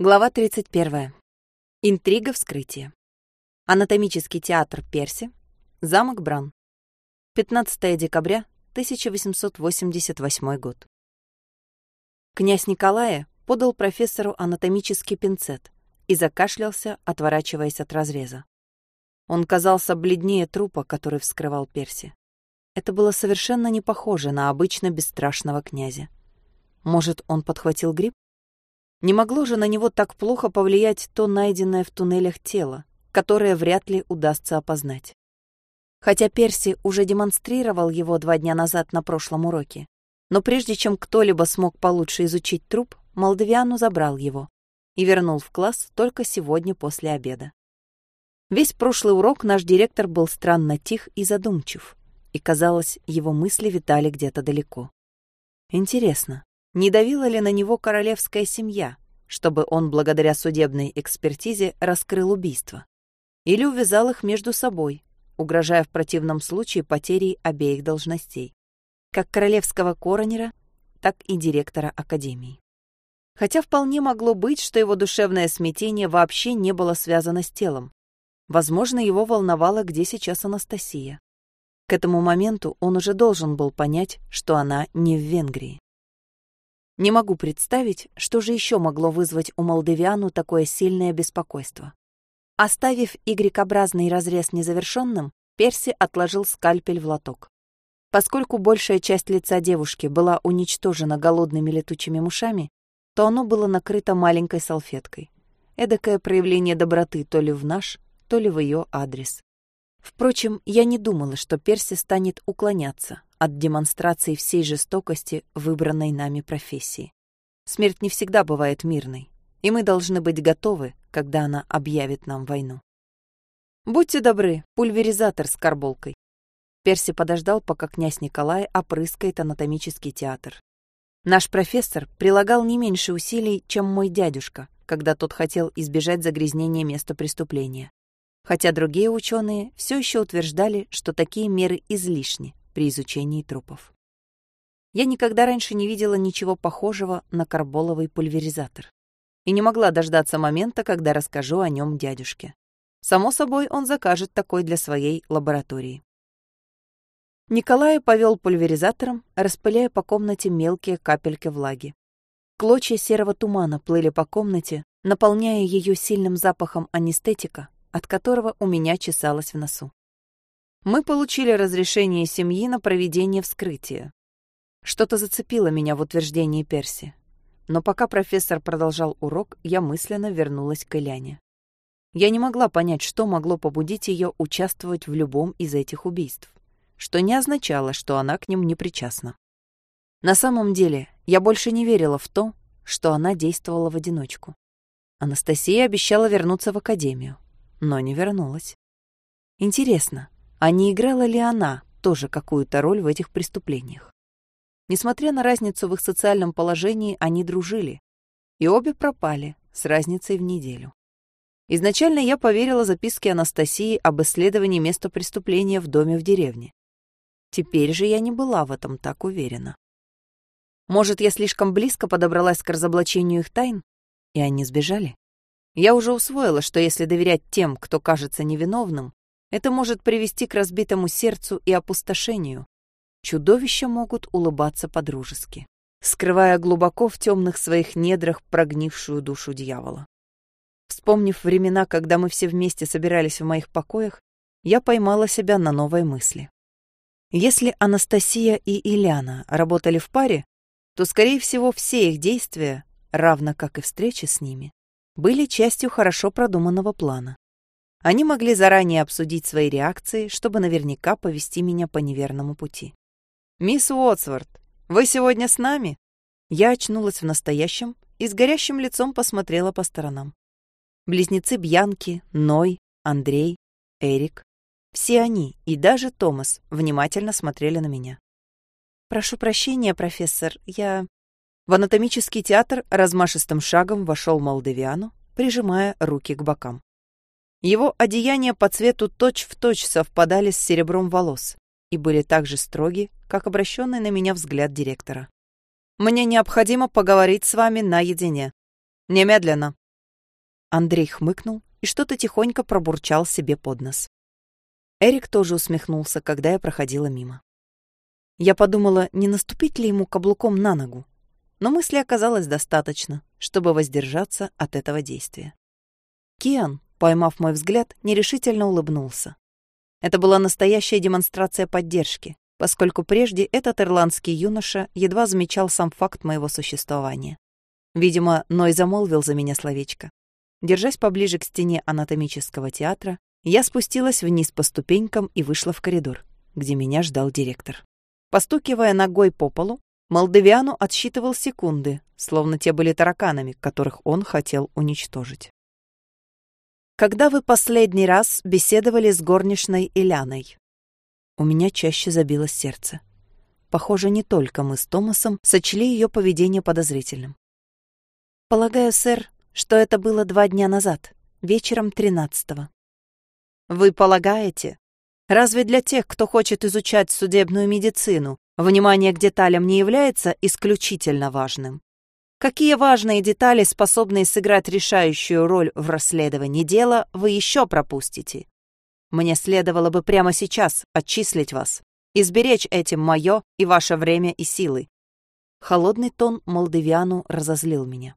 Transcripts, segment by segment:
Глава 31. Интрига вскрытия. Анатомический театр Перси. Замок Бран. 15 декабря 1888 год. Князь Николая подал профессору анатомический пинцет и закашлялся, отворачиваясь от разреза. Он казался бледнее трупа, который вскрывал Перси. Это было совершенно не похоже на обычно бесстрашного князя. Может, он подхватил грипп? Не могло же на него так плохо повлиять то найденное в туннелях тело, которое вряд ли удастся опознать. Хотя Перси уже демонстрировал его два дня назад на прошлом уроке. Но прежде чем кто-либо смог получше изучить труп, Молдавиану забрал его и вернул в класс только сегодня после обеда. Весь прошлый урок наш директор был странно тих и задумчив, и, казалось, его мысли витали где-то далеко. Интересно, не давила ли на него королевская семья, чтобы он благодаря судебной экспертизе раскрыл убийство. Или увязал их между собой, угрожая в противном случае потерей обеих должностей, как королевского коронера, так и директора академии. Хотя вполне могло быть, что его душевное смятение вообще не было связано с телом. Возможно, его волновало, где сейчас Анастасия. К этому моменту он уже должен был понять, что она не в Венгрии. Не могу представить, что же еще могло вызвать у Молдавиану такое сильное беспокойство. Оставив Y-образный разрез незавершенным, Перси отложил скальпель в лоток. Поскольку большая часть лица девушки была уничтожена голодными летучими мышами, то оно было накрыто маленькой салфеткой. Эдакое проявление доброты то ли в наш, то ли в ее адрес. Впрочем, я не думала, что Перси станет уклоняться от демонстрации всей жестокости выбранной нами профессии. Смерть не всегда бывает мирной, и мы должны быть готовы, когда она объявит нам войну. Будьте добры, пульверизатор с карболкой. Перси подождал, пока князь Николай опрыскает анатомический театр. Наш профессор прилагал не меньше усилий, чем мой дядюшка, когда тот хотел избежать загрязнения места преступления. Хотя другие ученые все еще утверждали, что такие меры излишни, при изучении трупов. Я никогда раньше не видела ничего похожего на карболовый пульверизатор и не могла дождаться момента, когда расскажу о нем дядюшке. Само собой, он закажет такой для своей лаборатории. Николай повел пульверизатором, распыляя по комнате мелкие капельки влаги. Клочья серого тумана плыли по комнате, наполняя ее сильным запахом анестетика, от которого у меня чесалось в носу. Мы получили разрешение семьи на проведение вскрытия. Что-то зацепило меня в утверждении Перси. Но пока профессор продолжал урок, я мысленно вернулась к Эляне. Я не могла понять, что могло побудить ее участвовать в любом из этих убийств, что не означало, что она к ним не причастна. На самом деле, я больше не верила в то, что она действовала в одиночку. Анастасия обещала вернуться в академию, но не вернулась. Интересно, а не играла ли она тоже какую-то роль в этих преступлениях? Несмотря на разницу в их социальном положении, они дружили. И обе пропали с разницей в неделю. Изначально я поверила записке Анастасии об исследовании места преступления в доме в деревне. Теперь же я не была в этом так уверена. Может, я слишком близко подобралась к разоблачению их тайн, и они сбежали? Я уже усвоила, что если доверять тем, кто кажется невиновным, это может привести к разбитому сердцу и опустошению. Чудовища могут улыбаться по-дружески, скрывая глубоко в темных своих недрах прогнившую душу дьявола. Вспомнив времена, когда мы все вместе собирались в моих покоях, я поймала себя на новой мысли. Если Анастасия и Ильяна работали в паре, то, скорее всего, все их действия, равно как и встречи с ними, были частью хорошо продуманного плана. Они могли заранее обсудить свои реакции, чтобы наверняка повести меня по неверному пути. «Мисс Уотсворт, вы сегодня с нами?» Я очнулась в настоящем и с горящим лицом посмотрела по сторонам. Близнецы Бьянки, Ной, Андрей, Эрик. Все они и даже Томас внимательно смотрели на меня. «Прошу прощения, профессор, я...» В анатомический театр размашистым шагом вошел Молдавиану, прижимая руки к бокам. Его одеяния по цвету точь-в-точь точь совпадали с серебром волос и были так же строги, как обращенный на меня взгляд директора. «Мне необходимо поговорить с вами наедине. Немедленно!» Андрей хмыкнул и что-то тихонько пробурчал себе под нос. Эрик тоже усмехнулся, когда я проходила мимо. Я подумала, не наступить ли ему каблуком на ногу, но мысли оказалось достаточно, чтобы воздержаться от этого действия. Киан, поймав мой взгляд, нерешительно улыбнулся. Это была настоящая демонстрация поддержки, поскольку прежде этот ирландский юноша едва замечал сам факт моего существования. Видимо, Ной замолвил за меня словечко. Держась поближе к стене анатомического театра, я спустилась вниз по ступенькам и вышла в коридор, где меня ждал директор. Постукивая ногой по полу, Молдавиану отсчитывал секунды, словно те были тараканами, которых он хотел уничтожить. «Когда вы последний раз беседовали с горничной Иляной?» У меня чаще забилось сердце. Похоже, не только мы с Томасом сочли ее поведение подозрительным. «Полагаю, сэр, что это было два дня назад, вечером тринадцатого». «Вы полагаете? Разве для тех, кто хочет изучать судебную медицину, Внимание к деталям не является исключительно важным. Какие важные детали, способные сыграть решающую роль в расследовании дела, вы еще пропустите? Мне следовало бы прямо сейчас отчислить вас, изберечь этим мое и ваше время и силы. Холодный тон Молдавиану разозлил меня.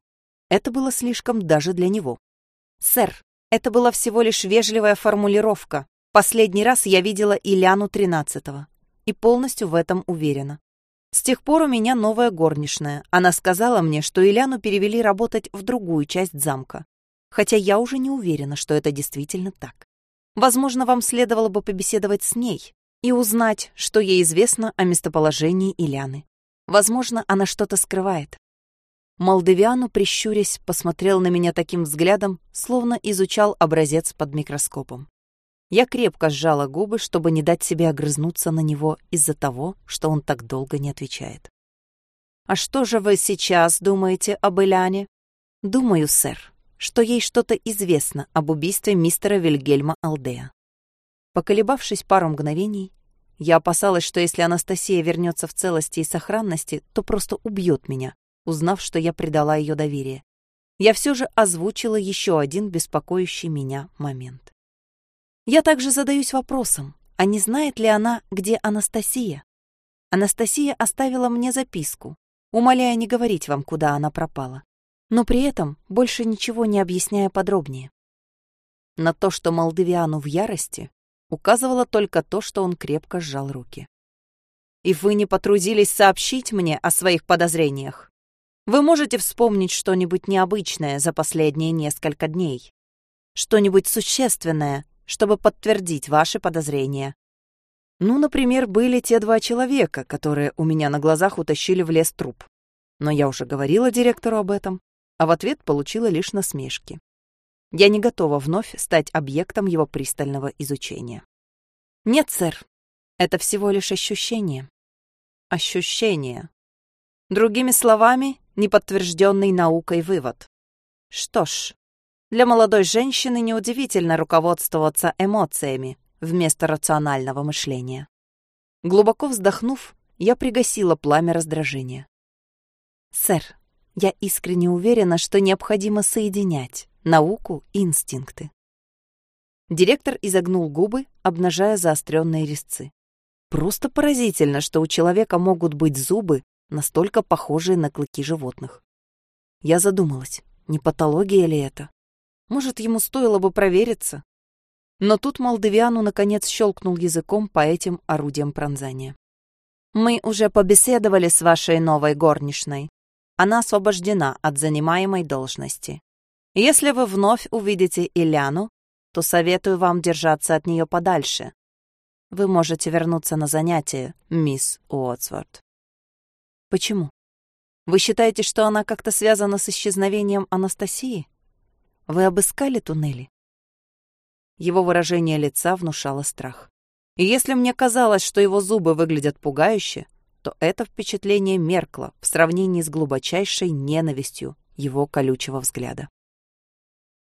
Это было слишком даже для него. «Сэр, это была всего лишь вежливая формулировка. Последний раз я видела Ильяну тринадцатого и полностью в этом уверена. С тех пор у меня новая горничная. Она сказала мне, что Иляну перевели работать в другую часть замка. Хотя я уже не уверена, что это действительно так. Возможно, вам следовало бы побеседовать с ней и узнать, что ей известно о местоположении Иляны. Возможно, она что-то скрывает. Молдавиану, прищурясь, посмотрел на меня таким взглядом, словно изучал образец под микроскопом. Я крепко сжала губы, чтобы не дать себе огрызнуться на него из-за того, что он так долго не отвечает. «А что же вы сейчас думаете об Эляне?» «Думаю, сэр, что ей что-то известно об убийстве мистера Вильгельма Алдея». Поколебавшись пару мгновений, я опасалась, что если Анастасия вернется в целости и сохранности, то просто убьет меня, узнав, что я предала ее доверие. Я все же озвучила еще один беспокоящий меня момент. Я также задаюсь вопросом, а не знает ли она, где Анастасия? Анастасия оставила мне записку, умоляя не говорить вам, куда она пропала, но при этом больше ничего не объясняя подробнее. На то, что Молдавиану в ярости, указывало только то, что он крепко сжал руки. «И вы не потрудились сообщить мне о своих подозрениях? Вы можете вспомнить что-нибудь необычное за последние несколько дней? Что-нибудь существенное, чтобы подтвердить ваши подозрения. Ну, например, были те два человека, которые у меня на глазах утащили в лес труп. Но я уже говорила директору об этом, а в ответ получила лишь насмешки. Я не готова вновь стать объектом его пристального изучения. Нет, сэр, это всего лишь ощущение. Ощущение. Другими словами, неподтвержденный наукой вывод. Что ж, для молодой женщины неудивительно руководствоваться эмоциями вместо рационального мышления. Глубоко вздохнув, я пригасила пламя раздражения. «Сэр, я искренне уверена, что необходимо соединять науку и инстинкты». Директор изогнул губы, обнажая заостренные резцы. Просто поразительно, что у человека могут быть зубы, настолько похожие на клыки животных. Я задумалась, не патология ли это? Может, ему стоило бы провериться? Но тут Молдавиану наконец щелкнул языком по этим орудиям пронзания. «Мы уже побеседовали с вашей новой горничной. Она освобождена от занимаемой должности. Если вы вновь увидите Иляну, то советую вам держаться от нее подальше. Вы можете вернуться на занятия, мисс Уотсворт». «Почему? Вы считаете, что она как-то связана с исчезновением Анастасии?» Вы обыскали туннели?» Его выражение лица внушало страх. И если мне казалось, что его зубы выглядят пугающе, то это впечатление меркло в сравнении с глубочайшей ненавистью его колючего взгляда.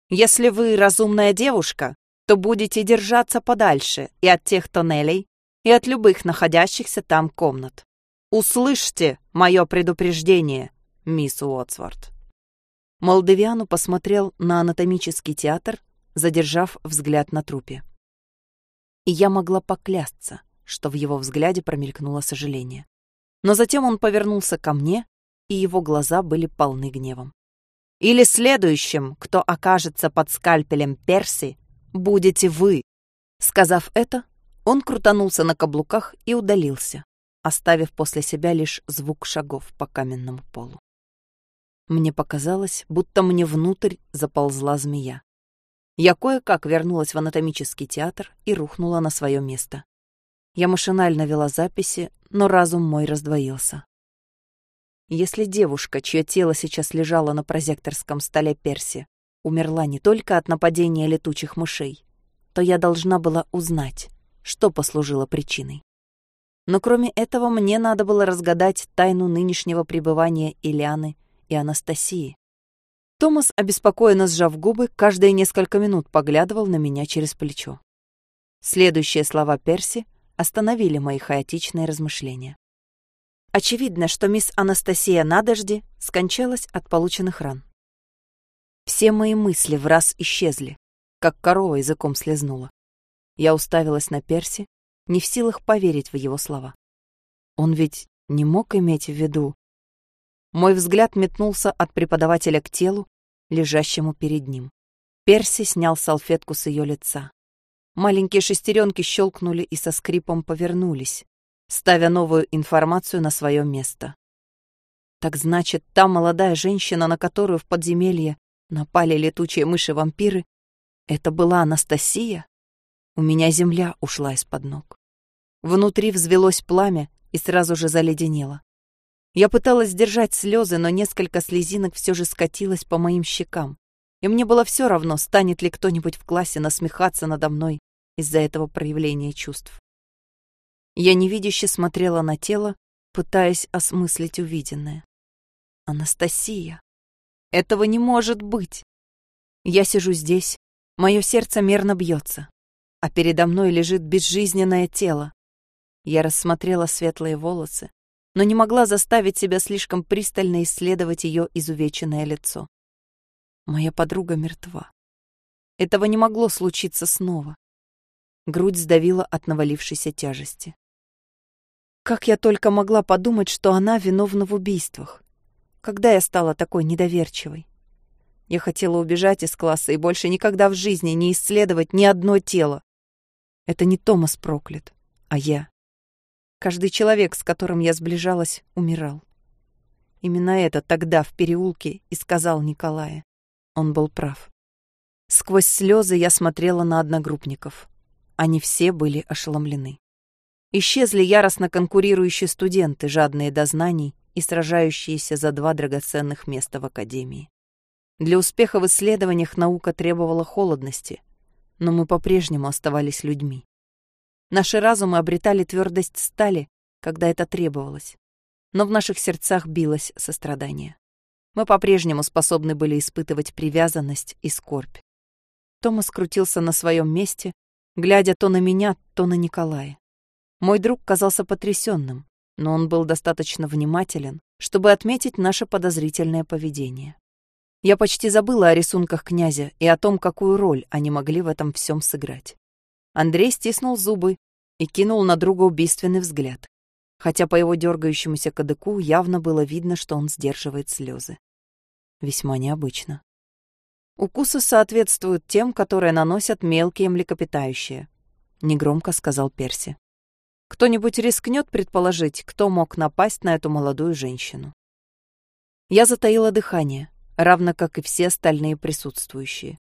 «Если вы разумная девушка, то будете держаться подальше и от тех тоннелей, и от любых находящихся там комнат. Услышьте мое предупреждение, мисс Уотсворт». Молдавиану посмотрел на анатомический театр, задержав взгляд на трупе. И я могла поклясться, что в его взгляде промелькнуло сожаление. Но затем он повернулся ко мне, и его глаза были полны гневом. «Или следующим, кто окажется под скальпелем Перси, будете вы!» Сказав это, он крутанулся на каблуках и удалился, оставив после себя лишь звук шагов по каменному полу. Мне показалось, будто мне внутрь заползла змея. Я кое-как вернулась в анатомический театр и рухнула на свое место. Я машинально вела записи, но разум мой раздвоился. Если девушка, чье тело сейчас лежало на прозекторском столе Перси, умерла не только от нападения летучих мышей, то я должна была узнать, что послужило причиной. Но кроме этого мне надо было разгадать тайну нынешнего пребывания Ильяны и Анастасии. Томас, обеспокоенно сжав губы, каждые несколько минут поглядывал на меня через плечо. Следующие слова Перси остановили мои хаотичные размышления. Очевидно, что мисс Анастасия Надожди скончалась от полученных ран. Все мои мысли в раз исчезли, как корова языком слезнула. Я уставилась на Перси, не в силах поверить в его слова. Он ведь не мог иметь в виду... Мой взгляд метнулся от преподавателя к телу, лежащему перед ним. Перси снял салфетку с ее лица. Маленькие шестеренки щелкнули и со скрипом повернулись, ставя новую информацию на свое место. Так значит, та молодая женщина, на которую в подземелье напали летучие мыши-вампиры, это была Анастасия? У меня земля ушла из-под ног. Внутри взвелось пламя и сразу же заледенело. Я пыталась сдержать слезы, но несколько слезинок все же скатилось по моим щекам. И мне было все равно, станет ли кто-нибудь в классе насмехаться надо мной из-за этого проявления чувств. Я невидяще смотрела на тело, пытаясь осмыслить увиденное. Анастасия. Этого не может быть. Я сижу здесь, мое сердце мерно бьется, а передо мной лежит безжизненное тело. Я рассмотрела светлые волосы, но не могла заставить себя слишком пристально исследовать ее изувеченное лицо. Моя подруга мертва. Этого не могло случиться снова. Грудь сдавила от навалившейся тяжести. Как я только могла подумать, что она виновна в убийствах? Когда я стала такой недоверчивой? Я хотела убежать из класса и больше никогда в жизни не исследовать ни одно тело. Это не Томас проклят, а я. Каждый человек, с которым я сближалась, умирал. Именно это тогда в переулке и сказал Николая. Он был прав. Сквозь слезы я смотрела на одногруппников. Они все были ошеломлены. Исчезли яростно конкурирующие студенты, жадные до знаний и сражающиеся за два драгоценных места в академии. Для успеха в исследованиях наука требовала холодности, но мы по-прежнему оставались людьми. Наши разумы обретали твердость стали, когда это требовалось, но в наших сердцах билось сострадание. Мы по-прежнему способны были испытывать привязанность и скорбь. Томас крутился на своем месте, глядя то на меня, то на Николая. Мой друг казался потрясенным, но он был достаточно внимателен, чтобы отметить наше подозрительное поведение. Я почти забыла о рисунках князя и о том, какую роль они могли в этом всем сыграть. Андрей стиснул зубы и кинул на друга убийственный взгляд, хотя по его дергающемуся кадыку явно было видно, что он сдерживает слезы. Весьма необычно. Укусы соответствуют тем, которые наносят мелкие млекопитающие, негромко сказал Перси. Кто-нибудь рискнет предположить, кто мог напасть на эту молодую женщину? Я затаила дыхание, равно как и все остальные присутствующие.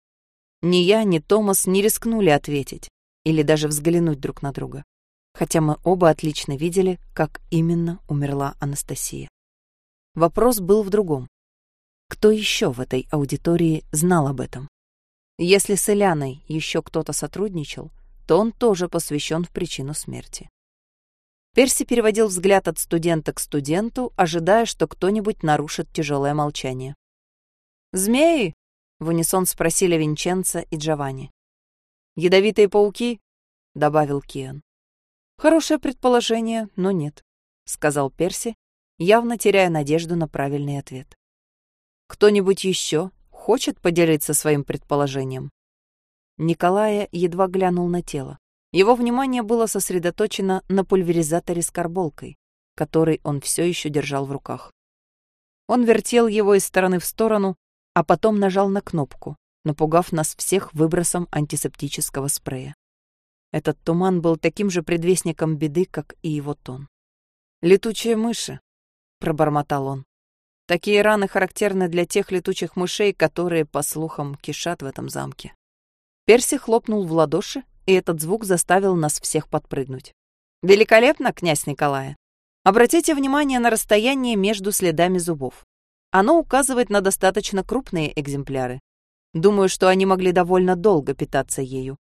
Ни я, ни Томас не рискнули ответить или даже взглянуть друг на друга, хотя мы оба отлично видели, как именно умерла Анастасия. Вопрос был в другом. Кто еще в этой аудитории знал об этом? Если с Эляной еще кто-то сотрудничал, то он тоже посвящен в причину смерти. Перси переводил взгляд от студента к студенту, ожидая, что кто-нибудь нарушит тяжелое молчание. «Змеи?» — в унисон спросили Винченцо и Джованни. «Ядовитые пауки?» — добавил Киан. «Хорошее предположение, но нет», — сказал Перси, явно теряя надежду на правильный ответ. Кто-нибудь еще хочет поделиться своим предположением?» Николая едва глянул на тело. Его внимание было сосредоточено на пульверизаторе с карболкой, который он все еще держал в руках. Он вертел его из стороны в сторону, а потом нажал на кнопку, напугав нас всех выбросом антисептического спрея. Этот туман был таким же предвестником беды, как и его тон. «Летучие мыши», — пробормотал он. «Такие раны характерны для тех летучих мышей, которые, по слухам, кишат в этом замке». Перси хлопнул в ладоши, и этот звук заставил нас всех подпрыгнуть. «Великолепно, князь Николая! Обратите внимание на расстояние между следами зубов. Оно указывает на достаточно крупные экземпляры. Думаю, что они могли довольно долго питаться ею.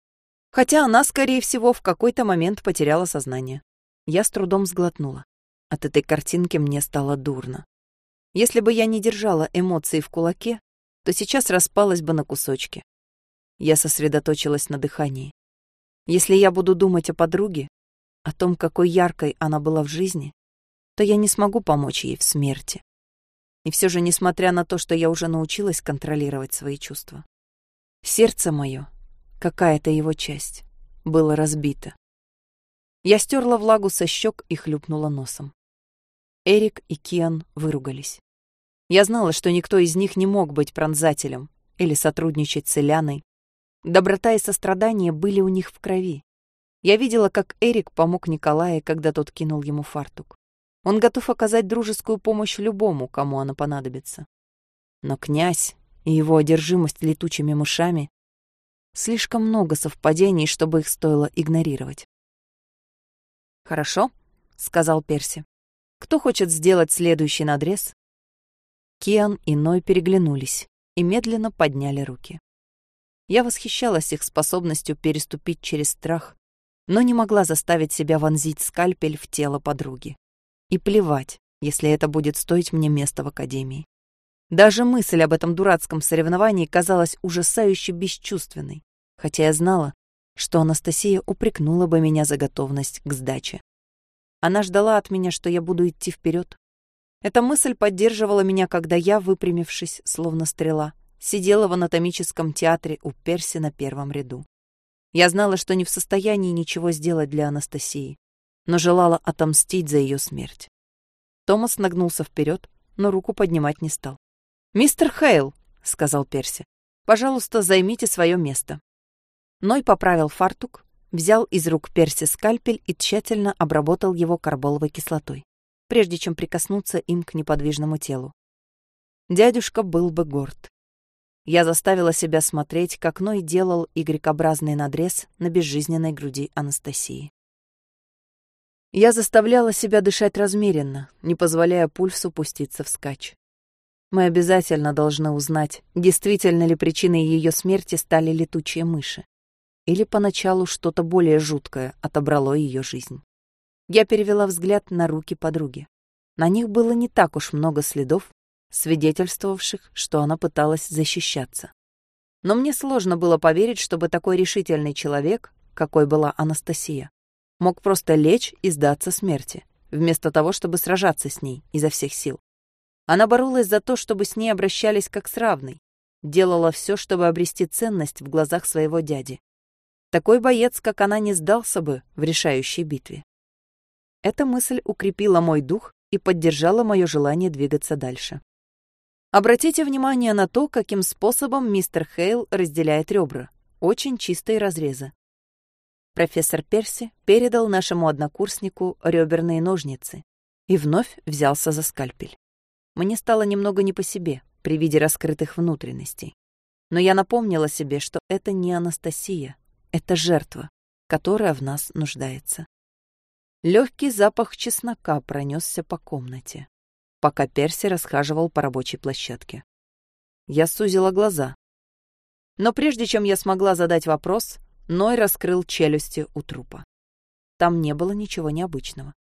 Хотя она, скорее всего, в какой-то момент потеряла сознание. Я с трудом сглотнула. От этой картинки мне стало дурно. Если бы я не держала эмоции в кулаке, то сейчас распалась бы на кусочки. Я сосредоточилась на дыхании. Если я буду думать о подруге, о том, какой яркой она была в жизни, то я не смогу помочь ей в смерти. И все же, несмотря на то, что я уже научилась контролировать свои чувства, сердце мое, какая-то его часть, было разбито. Я стерла влагу со щек и хлюпнула носом. Эрик и Киан выругались. Я знала, что никто из них не мог быть пронзателем или сотрудничать с Эляной, Доброта и сострадание были у них в крови. Я видела, как Эрик помог Николае, когда тот кинул ему фартук. Он готов оказать дружескую помощь любому, кому она понадобится. Но князь и его одержимость летучими мышами — слишком много совпадений, чтобы их стоило игнорировать. «Хорошо», — сказал Перси. «Кто хочет сделать следующий надрез?» Киан и Ной переглянулись и медленно подняли руки. Я восхищалась их способностью переступить через страх, но не могла заставить себя вонзить скальпель в тело подруги. И плевать, если это будет стоить мне места в академии. Даже мысль об этом дурацком соревновании казалась ужасающе бесчувственной, хотя я знала, что Анастасия упрекнула бы меня за готовность к сдаче. Она ждала от меня, что я буду идти вперед. Эта мысль поддерживала меня, когда я, выпрямившись, словно стрела, сидела в анатомическом театре у Перси на первом ряду. Я знала, что не в состоянии ничего сделать для Анастасии, но желала отомстить за ее смерть. Томас нагнулся вперед, но руку поднимать не стал. «Мистер Хейл», — сказал Перси, — «пожалуйста, займите свое место». Ной поправил фартук, взял из рук Перси скальпель и тщательно обработал его карболовой кислотой, прежде чем прикоснуться им к неподвижному телу. Дядюшка был бы горд. Я заставила себя смотреть, как Ной делал Y-образный надрез на безжизненной груди Анастасии. Я заставляла себя дышать размеренно, не позволяя пульсу пуститься вскачь. Мы обязательно должны узнать, действительно ли причиной ее смерти стали летучие мыши. Или поначалу что-то более жуткое отобрало ее жизнь. Я перевела взгляд на руки подруги. На них было не так уж много следов, свидетельствовавших, что она пыталась защищаться. Но мне сложно было поверить, чтобы такой решительный человек, какой была Анастасия, мог просто лечь и сдаться смерти, вместо того, чтобы сражаться с ней изо всех сил. Она боролась за то, чтобы с ней обращались как с равной, делала все, чтобы обрести ценность в глазах своего дяди. Такой боец, как она, не сдался бы в решающей битве. Эта мысль укрепила мой дух и поддержала мое желание двигаться дальше. Обратите внимание на то, каким способом мистер Хейл разделяет ребра. Очень чистые разрезы. Профессор Перси передал нашему однокурснику реберные ножницы и вновь взялся за скальпель. Мне стало немного не по себе при виде раскрытых внутренностей. Но я напомнила себе, что это не Анастасия, это жертва, которая в нас нуждается. Легкий запах чеснока пронесся по комнате пока Перси расхаживал по рабочей площадке. Я сузила глаза. Но прежде чем я смогла задать вопрос, Ной раскрыл челюсти у трупа. Там не было ничего необычного.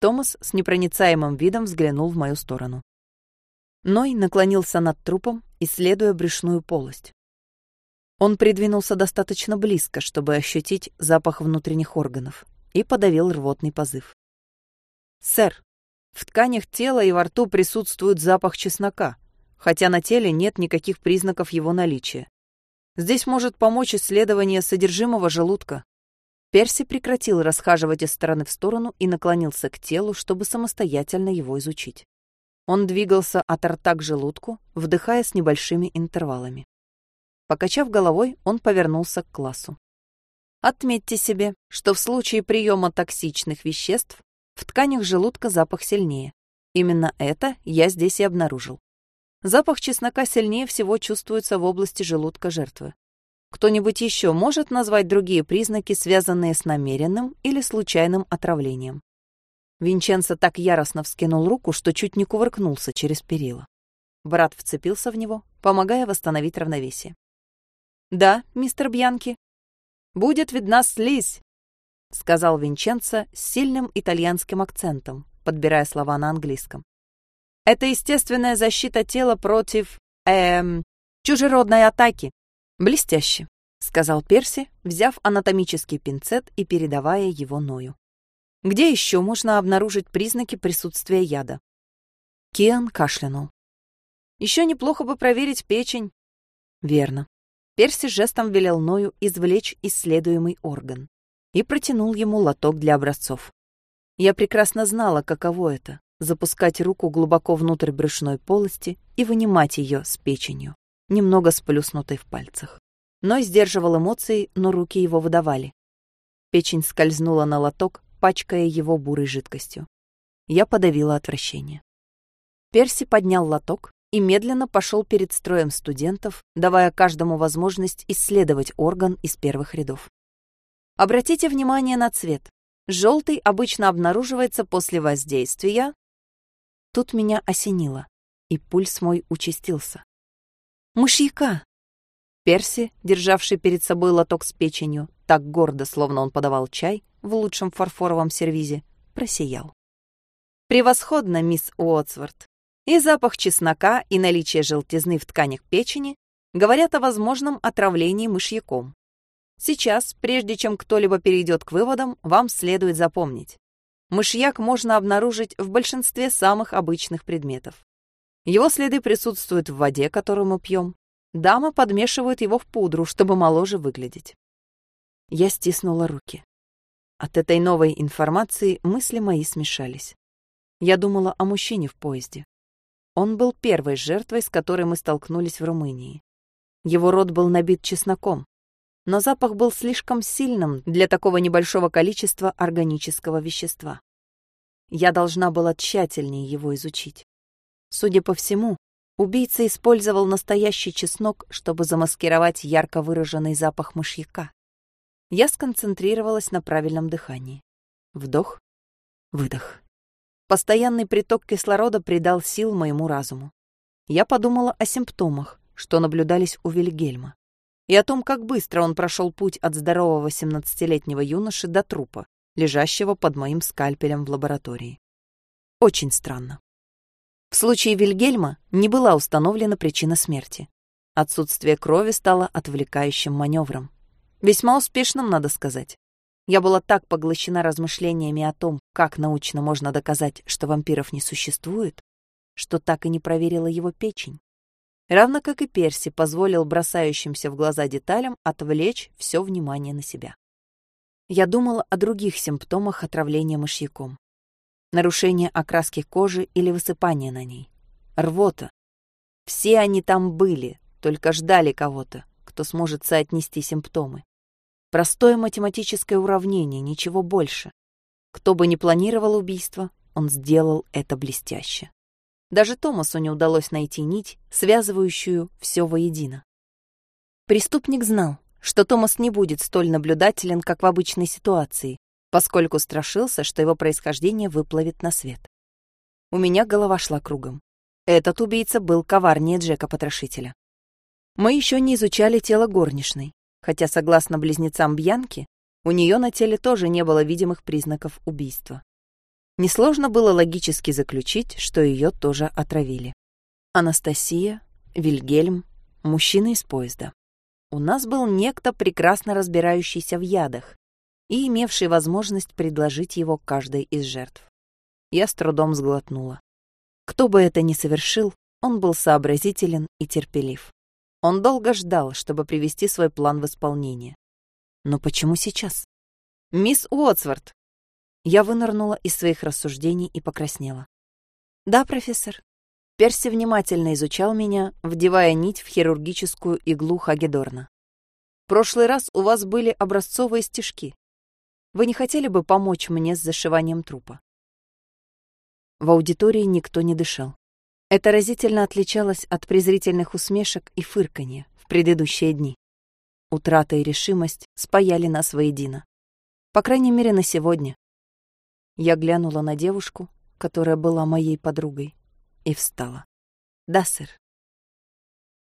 Томас с непроницаемым видом взглянул в мою сторону. Ной наклонился над трупом, исследуя брюшную полость. Он придвинулся достаточно близко, чтобы ощутить запах внутренних органов, и подавил рвотный позыв. «Сэр, в тканях тела и во рту присутствует запах чеснока. хотя на теле нет никаких признаков его наличия. Здесь может помочь исследование содержимого желудка. Перси прекратил расхаживать из стороны в сторону и наклонился к телу, чтобы самостоятельно его изучить. Он двигался от рта к желудку, вдыхая с небольшими интервалами. Покачав головой, он повернулся к классу. Отметьте себе, что в случае приема токсичных веществ в тканях желудка запах сильнее. Именно это я здесь и обнаружил. Запах чеснока сильнее всего чувствуется в области желудка жертвы. Кто-нибудь еще может назвать другие признаки, связанные с намеренным или случайным отравлением? Винченцо так яростно вскинул руку, что чуть не кувыркнулся через перила. Брат вцепился в него, помогая восстановить равновесие. «Да, мистер Бьянки. Будет видна слизь», — сказал Винченцо с сильным итальянским акцентом, подбирая слова на английском. Это естественная защита тела против... эм... чужеродной атаки. Блестяще, сказал Перси, взяв анатомический пинцет и передавая его Ною. Где еще можно обнаружить признаки присутствия яда? Киан кашлянул. Еще неплохо бы проверить печень. Верно. Перси жестом велел Ною извлечь исследуемый орган и протянул ему лоток для образцов. Я прекрасно знала, каково это запускать руку глубоко внутрь брюшной полости и вынимать ее с печенью, немного сплюснутой в пальцах. Но сдерживал эмоции, но руки его выдавали. Печень скользнула на лоток, пачкая его бурой жидкостью. Я подавила отвращение. Перси поднял лоток и медленно пошел перед строем студентов, давая каждому возможность исследовать орган из первых рядов. Обратите внимание на цвет. Желтый обычно обнаруживается после воздействия Тут меня осенило, и пульс мой участился. «Мышьяка!» Перси, державший перед собой лоток с печенью, так гордо, словно он подавал чай в лучшем фарфоровом сервизе, просиял. «Превосходно, мисс Уотсворт! И запах чеснока, и наличие желтизны в тканях печени говорят о возможном отравлении мышьяком. Сейчас, прежде чем кто-либо перейдет к выводам, вам следует запомнить. Мышьяк можно обнаружить в большинстве самых обычных предметов. Его следы присутствуют в воде, которую мы пьем. Дамы подмешивают его в пудру, чтобы моложе выглядеть. Я стиснула руки. От этой новой информации мысли мои смешались. Я думала о мужчине в поезде. Он был первой жертвой, с которой мы столкнулись в Румынии. Его рот был набит чесноком, но запах был слишком сильным для такого небольшого количества органического вещества. Я должна была тщательнее его изучить. Судя по всему, убийца использовал настоящий чеснок, чтобы замаскировать ярко выраженный запах мышьяка. Я сконцентрировалась на правильном дыхании. Вдох, выдох. Постоянный приток кислорода придал сил моему разуму. Я подумала о симптомах, что наблюдались у Вильгельма и о том, как быстро он прошел путь от здорового 17-летнего юноши до трупа, лежащего под моим скальпелем в лаборатории. Очень странно. В случае Вильгельма не была установлена причина смерти. Отсутствие крови стало отвлекающим маневром. Весьма успешным, надо сказать. Я была так поглощена размышлениями о том, как научно можно доказать, что вампиров не существует, что так и не проверила его печень равно как и Перси позволил бросающимся в глаза деталям отвлечь все внимание на себя. Я думала о других симптомах отравления мышьяком. Нарушение окраски кожи или высыпание на ней. Рвота. Все они там были, только ждали кого-то, кто сможет соотнести симптомы. Простое математическое уравнение, ничего больше. Кто бы ни планировал убийство, он сделал это блестяще. Даже Томасу не удалось найти нить, связывающую все воедино. Преступник знал, что Томас не будет столь наблюдателен, как в обычной ситуации, поскольку страшился, что его происхождение выплывет на свет. У меня голова шла кругом. Этот убийца был коварнее Джека-потрошителя. Мы еще не изучали тело горничной, хотя, согласно близнецам Бьянки, у нее на теле тоже не было видимых признаков убийства. Несложно было логически заключить, что ее тоже отравили. Анастасия, Вильгельм, мужчина из поезда. У нас был некто, прекрасно разбирающийся в ядах и имевший возможность предложить его каждой из жертв. Я с трудом сглотнула. Кто бы это ни совершил, Он был сообразителен и терпелив. Он долго ждал, чтобы привести свой план в исполнение. Но почему сейчас? «Мисс Уотсворт!» Я вынырнула из своих рассуждений и покраснела. «Да, профессор». Перси внимательно изучал меня, вдевая нить в хирургическую иглу Хагедорна. «В прошлый раз у вас были образцовые стежки. Вы не хотели бы помочь мне с зашиванием трупа?» В аудитории никто не дышал. Это разительно отличалось от презрительных усмешек и фырканья в предыдущие дни. Утрата и решимость спаяли нас воедино. По крайней мере, на сегодня. Я глянула на девушку, которая была моей подругой, и встала. «Да, сэр».